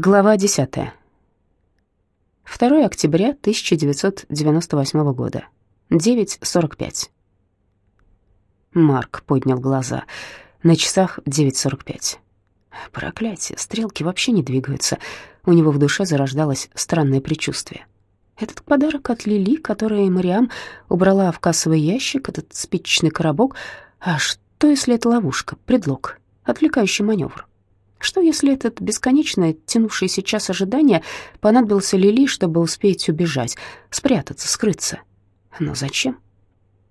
Глава 10. 2 октября 1998 года. 9.45. Марк поднял глаза. На часах 9.45. Проклятие, стрелки вообще не двигаются. У него в душе зарождалось странное предчувствие. Этот подарок от Лили, который Мариам убрала в кассовый ящик, этот спичечный коробок. А что, если это ловушка, предлог, отвлекающий маневр? Что, если этот бесконечно тянувшийся час ожидания понадобился Лили, чтобы успеть убежать, спрятаться, скрыться? Но зачем?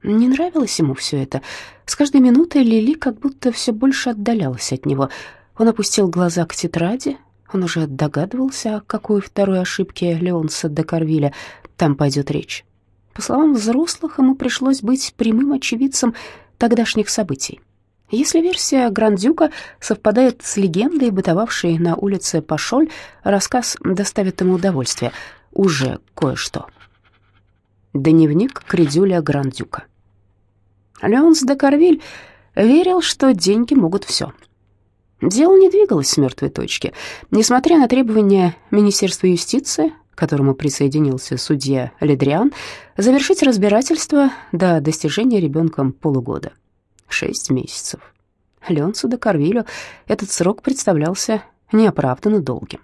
Не нравилось ему все это. С каждой минутой Лили как будто все больше отдалялась от него. Он опустил глаза к тетради. Он уже догадывался, о какой второй ошибке Леонса де Карвиля там пойдет речь. По словам взрослых, ему пришлось быть прямым очевидцем тогдашних событий. Если версия Грандюка совпадает с легендой, бытовавшей на улице Пашоль, рассказ доставит ему удовольствие. Уже кое-что. Дневник Кредюля Грандюка. Леонс де Карвиль верил, что деньги могут все. Дело не двигалось с мертвой точки. Несмотря на требования Министерства юстиции, к которому присоединился судья Ледриан, завершить разбирательство до достижения ребенком полугода — Шесть месяцев. Ленцу де Карвилю этот срок представлялся неоправданно долгим.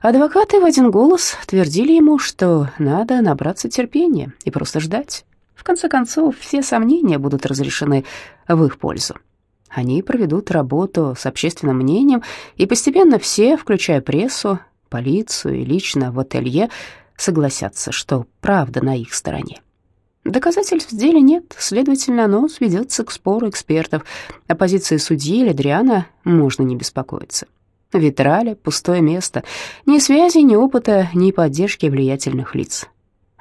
Адвокаты в один голос твердили ему, что надо набраться терпения и просто ждать. В конце концов, все сомнения будут разрешены в их пользу. Они проведут работу с общественным мнением, и постепенно все, включая прессу, полицию и лично в ателье, согласятся, что правда на их стороне. Доказательств в деле нет, следовательно, оно сведется к спору экспертов. О позиции судьи или Дриана можно не беспокоиться. Витрали — пустое место. Ни связи, ни опыта, ни поддержки влиятельных лиц.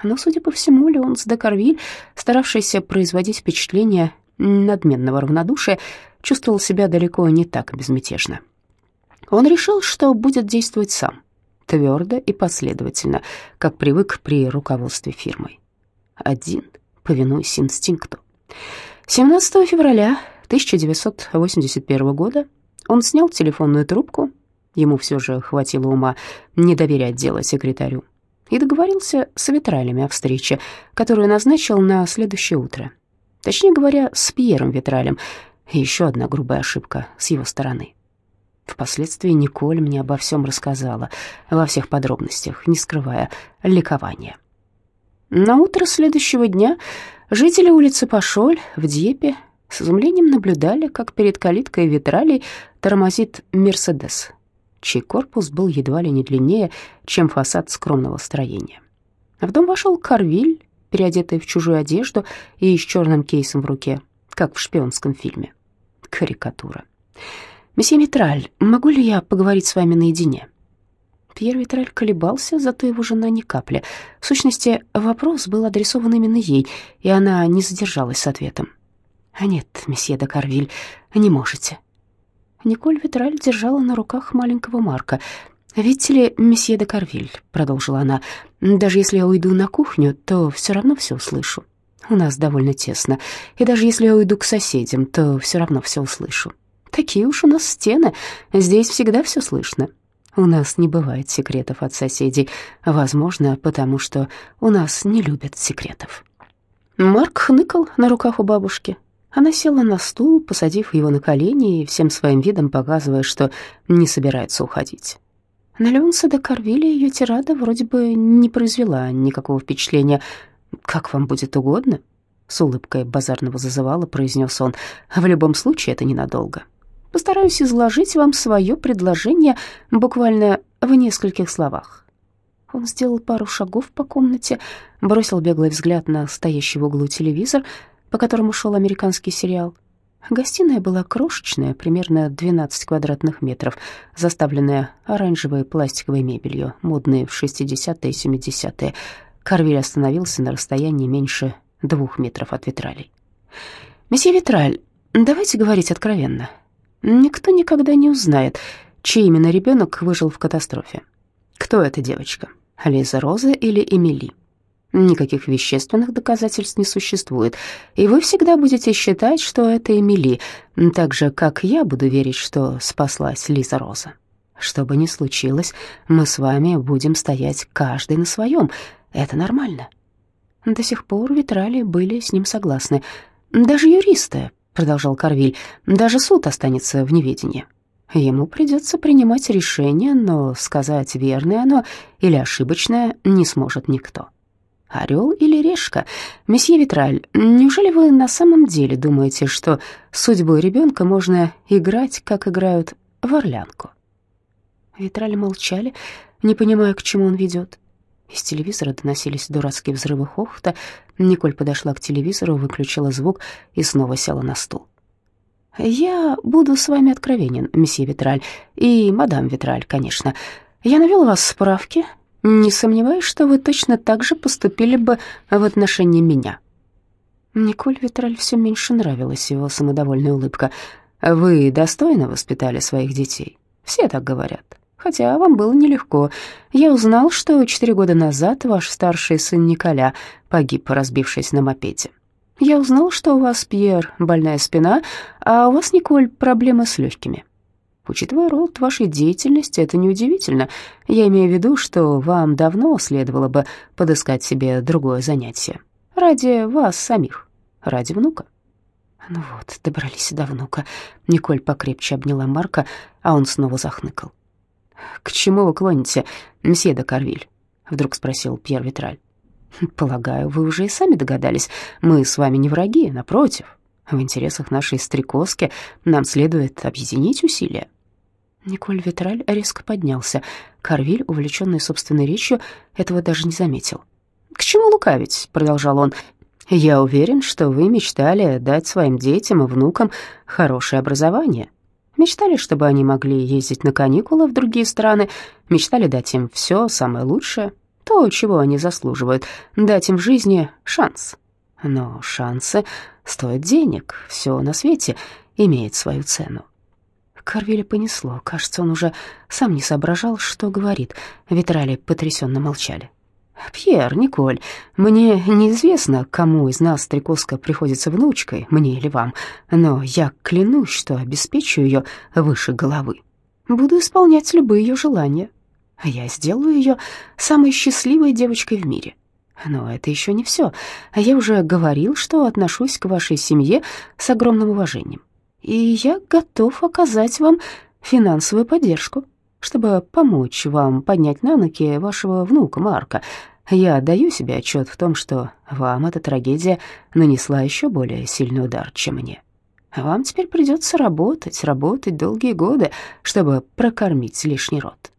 Но, судя по всему, Леонс де Карвиль, старавшийся производить впечатление надменного равнодушия, чувствовал себя далеко не так безмятежно. Он решил, что будет действовать сам, твердо и последовательно, как привык при руководстве фирмой один, повинуясь инстинкту. 17 февраля 1981 года он снял телефонную трубку, ему все же хватило ума не доверять дело секретарю, и договорился с Витралями о встрече, которую назначил на следующее утро. Точнее говоря, с Пьером Витралем. еще одна грубая ошибка с его стороны. Впоследствии Николь мне обо всем рассказала, во всех подробностях, не скрывая ликования. На утро следующего дня жители улицы Пашоль в Дьепе с изумлением наблюдали, как перед калиткой Витралей тормозит «Мерседес», чей корпус был едва ли не длиннее, чем фасад скромного строения. В дом вошел Карвиль, переодетый в чужую одежду и с черным кейсом в руке, как в шпионском фильме. Карикатура. «Месье Витраль, могу ли я поговорить с вами наедине?» Пьер Витраль колебался, зато его жена ни капли. В сущности, вопрос был адресован именно ей, и она не задержалась с ответом. «А нет, месье де Карвиль, не можете». Николь Витраль держала на руках маленького Марка. «Видите ли, месье де Карвиль», — продолжила она, — «даже если я уйду на кухню, то все равно все услышу. У нас довольно тесно, и даже если я уйду к соседям, то все равно все услышу. Такие уж у нас стены, здесь всегда все слышно. У нас не бывает секретов от соседей, возможно, потому что у нас не любят секретов. Марк хныкал на руках у бабушки. Она села на стул, посадив его на колени и всем своим видом показывая, что не собирается уходить. На Леонса де Карвилля ее тирада вроде бы не произвела никакого впечатления. «Как вам будет угодно?» — с улыбкой базарного зазывала, произнес он. «В любом случае это ненадолго. Постараюсь изложить вам свое предложение буквально в нескольких словах. Он сделал пару шагов по комнате, бросил беглый взгляд на стоящий в углу телевизор, по которому шел американский сериал. Гостиная была крошечная, примерно 12 квадратных метров, заставленная оранжевой пластиковой мебелью, модной в 60-е и 70-е. Карвиль остановился на расстоянии меньше двух метров от Витралей. «Месье Витраль, давайте говорить откровенно. Никто никогда не узнает, чей именно ребенок выжил в катастрофе. Кто эта девочка, Лиза Роза или Эмили? Никаких вещественных доказательств не существует, и вы всегда будете считать, что это Эмили, так же, как я буду верить, что спаслась Лиза Роза. Что бы ни случилось, мы с вами будем стоять каждый на своем. Это нормально». До сих пор Витрали были с ним согласны. «Даже юристы», — продолжал Карвиль, — «даже суд останется в неведении. Ему придется принимать решение, но сказать, верное оно или ошибочное, не сможет никто». Орел или решка? Месье Витраль, неужели вы на самом деле думаете, что с судьбой ребенка можно играть, как играют в орлянку? Витрали молчали, не понимая, к чему он ведет. Из телевизора доносились дурацкие взрывы хохота. Николь подошла к телевизору, выключила звук и снова села на стул. «Я буду с вами откровенен, месье Витраль, и мадам Витраль, конечно. Я навел вас справки, не сомневаюсь, что вы точно так же поступили бы в отношении меня». Николь Витраль все меньше нравилась его самодовольная улыбка. «Вы достойно воспитали своих детей. Все так говорят. Хотя вам было нелегко. Я узнал, что четыре года назад ваш старший сын Николя погиб, разбившись на мопеде. Я узнал, что у вас, Пьер, больная спина, а у вас, Николь, проблемы с легкими. Учитывая род вашей деятельности, это неудивительно. Я имею в виду, что вам давно следовало бы подыскать себе другое занятие. Ради вас самих, ради внука. Ну вот, добрались до внука. Николь покрепче обняла Марка, а он снова захныкал. «К чему вы клоните, мсье де Карвиль?» — вдруг спросил Пьер Витраль. «Полагаю, вы уже и сами догадались. Мы с вами не враги, напротив. В интересах нашей стрекозки нам следует объединить усилия». Николь Витраль резко поднялся. Карвиль, увлеченный собственной речью, этого даже не заметил. «К чему лукавить?» — продолжал он. «Я уверен, что вы мечтали дать своим детям и внукам хорошее образование. Мечтали, чтобы они могли ездить на каникулы в другие страны, мечтали дать им все самое лучшее, то, чего они заслуживают, дать им в жизни шанс. Но шансы стоят денег, все на свете имеет свою цену. Карвеля понесло. Кажется, он уже сам не соображал, что говорит. Витрали потрясенно молчали. «Пьер, Николь, мне неизвестно, кому из нас Стрекозка приходится внучкой, мне или вам, но я клянусь, что обеспечу ее выше головы. Буду исполнять любые ее желания. Я сделаю ее самой счастливой девочкой в мире. Но это еще не все. Я уже говорил, что отношусь к вашей семье с огромным уважением. И я готов оказать вам финансовую поддержку, чтобы помочь вам поднять на ноги вашего внука Марка. Я отдаю себе отчет в том, что вам эта трагедия нанесла еще более сильный удар, чем мне. Вам теперь придется работать, работать долгие годы, чтобы прокормить лишний род».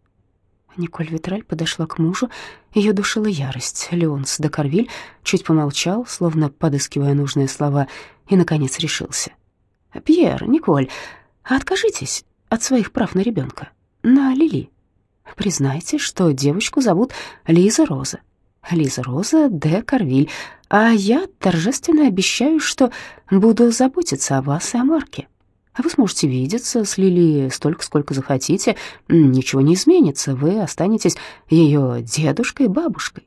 Николь Витраль подошла к мужу, ее душила ярость. Леонс де Карвиль чуть помолчал, словно подыскивая нужные слова, и, наконец, решился. «Пьер, Николь, откажитесь от своих прав на ребенка, на Лили. Признайте, что девочку зовут Лиза Роза. Лиза Роза де Карвиль, а я торжественно обещаю, что буду заботиться о вас и о Марке. Вы сможете видеться с Лили столько, сколько захотите, ничего не изменится, вы останетесь ее дедушкой и бабушкой».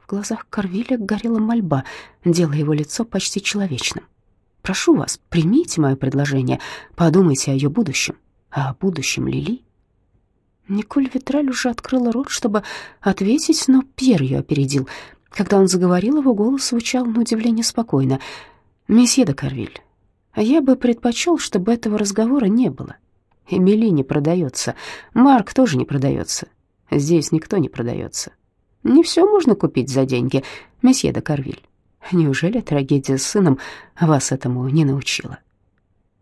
В глазах Карвиля горела мольба, делая его лицо почти человечным. «Прошу вас, примите мое предложение, подумайте о ее будущем, о будущем Лили». Николь Витраль уже открыла рот, чтобы ответить, но Пьер ее опередил. Когда он заговорил, его голос звучал на удивление спокойно. «Месье де Карвиль, я бы предпочел, чтобы этого разговора не было. Эмили не продается, Марк тоже не продается. Здесь никто не продается. Не все можно купить за деньги, месье де Карвиль. Неужели трагедия с сыном вас этому не научила?»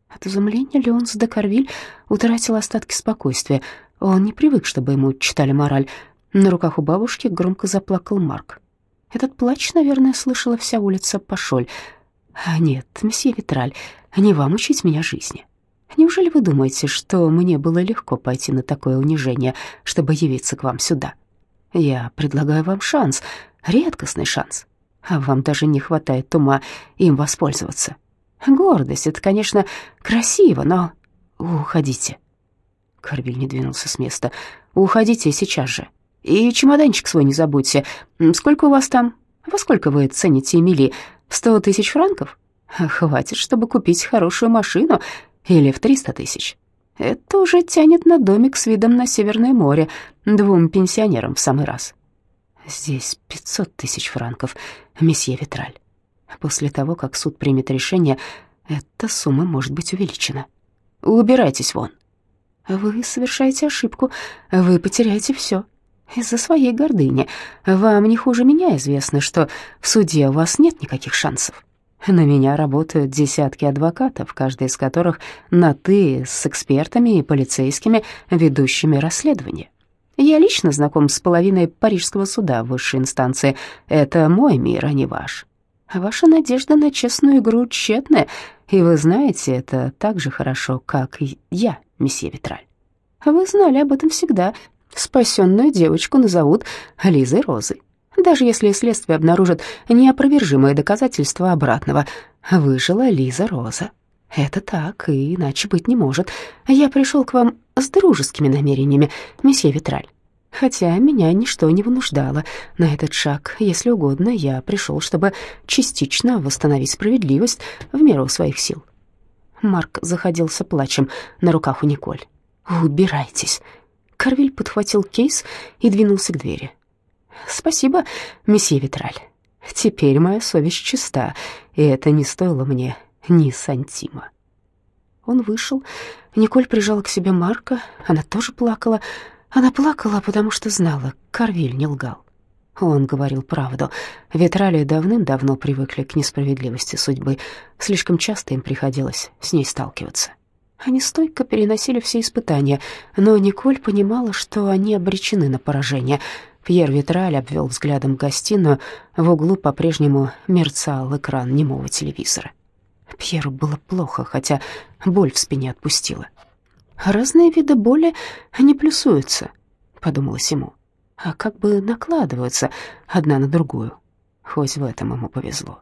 От изумления Леонс де Карвиль утратил остатки спокойствия. Он не привык, чтобы ему читали мораль. На руках у бабушки громко заплакал Марк. Этот плач, наверное, слышала вся улица Пашоль. «Нет, месье Витраль, не вам учить меня жизни. Неужели вы думаете, что мне было легко пойти на такое унижение, чтобы явиться к вам сюда? Я предлагаю вам шанс, редкостный шанс, а вам даже не хватает ума им воспользоваться. Гордость — это, конечно, красиво, но уходите». Карвиль не двинулся с места. «Уходите сейчас же. И чемоданчик свой не забудьте. Сколько у вас там? Во сколько вы цените Эмили? Сто тысяч франков? Хватит, чтобы купить хорошую машину. Или в триста тысяч. Это уже тянет на домик с видом на Северное море, двум пенсионерам в самый раз. Здесь 500 тысяч франков, месье Витраль. После того, как суд примет решение, эта сумма может быть увеличена. Убирайтесь вон. Вы совершаете ошибку, вы потеряете все. Из-за своей гордыни. Вам не хуже меня известно, что в суде у вас нет никаких шансов. На меня работают десятки адвокатов, каждый из которых на «ты» с экспертами и полицейскими, ведущими расследование. Я лично знаком с половиной парижского суда высшей инстанции. Это мой мир, а не ваш. Ваша надежда на честную игру тщетная, и вы знаете это так же хорошо, как и я, месье Витраль. Вы знали об этом всегда. Спасенную девочку назовут Лизой Розой. Даже если следствие обнаружит неопровержимые доказательства обратного, выжила Лиза Роза. Это так, и иначе быть не может. Я пришел к вам с дружескими намерениями, месье Витраль. Хотя меня ничто не вынуждало на этот шаг. Если угодно, я пришел, чтобы частично восстановить справедливость в меру своих сил. Марк заходился плачем на руках у Николь. «Убирайтесь». Карвиль подхватил кейс и двинулся к двери. «Спасибо, месье Витраль. Теперь моя совесть чиста, и это не стоило мне ни сантима». Он вышел. Николь прижала к себе Марка. Она тоже плакала. Она плакала, потому что знала, Карвиль не лгал. Он говорил правду. Витрали давным-давно привыкли к несправедливости судьбы. Слишком часто им приходилось с ней сталкиваться. Они стойко переносили все испытания, но Николь понимала, что они обречены на поражение. Пьер Витраль обвел взглядом гостиную. В углу по-прежнему мерцал экран немого телевизора. Пьеру было плохо, хотя боль в спине отпустила. «Разные виды боли не плюсуются», — подумалось ему, «а как бы накладываются одна на другую. Хоть в этом ему повезло».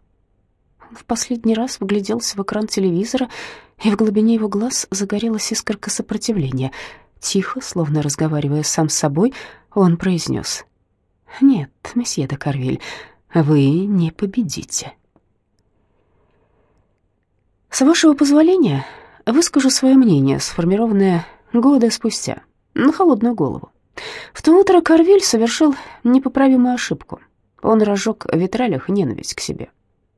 Он в последний раз вгляделся в экран телевизора, и в глубине его глаз загорелась искорка сопротивления. Тихо, словно разговаривая сам с собой, он произнес «Нет, месье де Карвиль, вы не победите». С вашего позволения выскажу свое мнение, сформированное годы спустя, на холодную голову. В то утро Карвиль совершил непоправимую ошибку. Он разжег в витралях ненависть к себе.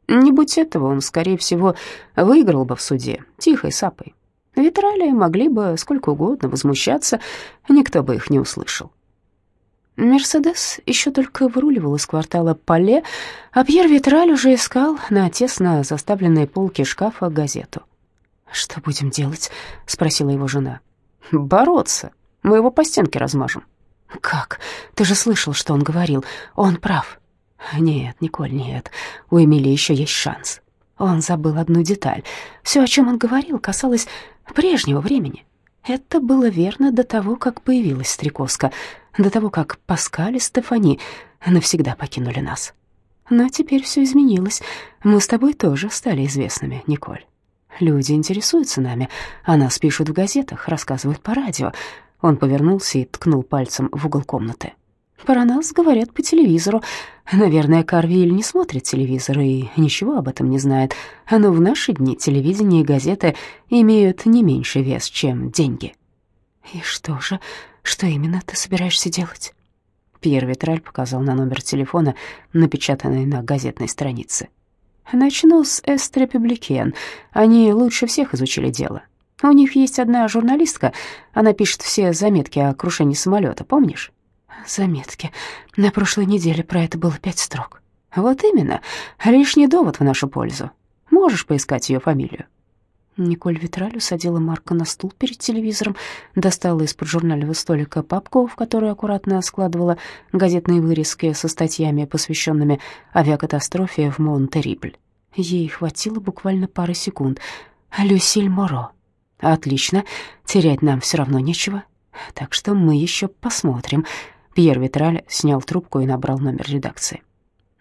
Не будь этого, он, скорее всего, выиграл бы в суде, тихой сапой. Витрали могли бы сколько угодно возмущаться, никто бы их не услышал. Мерседес еще только выруливал из квартала Пале, а Пьер Витраль уже искал на тесно заставленной полке шкафа газету. «Что будем делать?» — спросила его жена. «Бороться. Мы его по стенке размажем». «Как? Ты же слышал, что он говорил. Он прав». Нет, Николь, нет. У Эмили еще есть шанс. Он забыл одну деталь. Все, о чем он говорил, касалось прежнего времени. Это было верно до того, как появилась Стрекоска, до того, как Паскаль и Стефани навсегда покинули нас. Но теперь все изменилось. Мы с тобой тоже стали известными, Николь. Люди интересуются нами, о нас пишут в газетах, рассказывают по радио. Он повернулся и ткнул пальцем в угол комнаты. Про нас говорят по телевизору. Наверное, Карвиль не смотрит телевизор и ничего об этом не знает. Но в наши дни телевидение и газеты имеют не меньший вес, чем деньги. И что же, что именно ты собираешься делать? Пьер Витраль показал на номер телефона, напечатанный на газетной странице. Начну с «Эст Републикен». Они лучше всех изучили дело. У них есть одна журналистка, она пишет все заметки о крушении самолета, помнишь? Заметки. На прошлой неделе про это было пять строк. Вот именно. Лишний довод в нашу пользу. Можешь поискать ее фамилию?» Николь Витраль усадила Марка на стул перед телевизором, достала из-под журнального столика папку, в которую аккуратно складывала газетные вырезки со статьями, посвященными авиакатастрофе в Монтерибль. Ей хватило буквально пары секунд. «Люсиль Моро». «Отлично, терять нам все равно нечего, так что мы еще посмотрим». Пьер Витраль снял трубку и набрал номер редакции.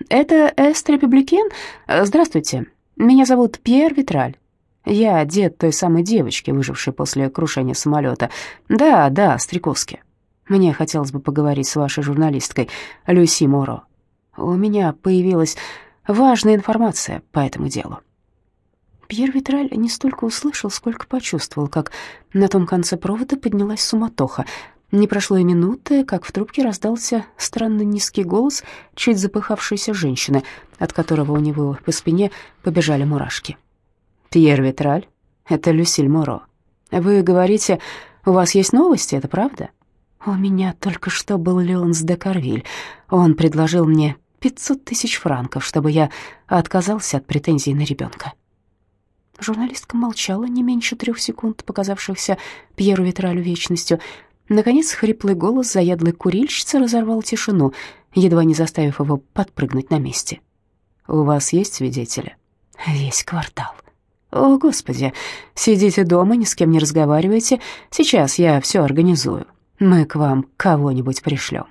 «Это Эст Републикен? Здравствуйте, меня зовут Пьер Витраль. Я дед той самой девочки, выжившей после крушения самолета. Да, да, Стриковски. Мне хотелось бы поговорить с вашей журналисткой Люси Моро. У меня появилась важная информация по этому делу». Пьер Витраль не столько услышал, сколько почувствовал, как на том конце провода поднялась суматоха. Не прошло и минуты, как в трубке раздался странно низкий голос чуть запыхавшейся женщины, от которого у него по спине побежали мурашки. «Пьер Витраль, это Люсиль Моро. Вы говорите, у вас есть новости, это правда?» «У меня только что был Леонс де Карвиль. Он предложил мне пятьсот тысяч франков, чтобы я отказался от претензий на ребенка. Журналистка молчала не меньше трех секунд, показавшихся Пьеру Витралю вечностью. Наконец, хриплый голос заядлой курильщицы разорвал тишину, едва не заставив его подпрыгнуть на месте. «У вас есть свидетели?» «Весь квартал». «О, Господи! Сидите дома, ни с кем не разговаривайте. Сейчас я все организую. Мы к вам кого-нибудь пришлем».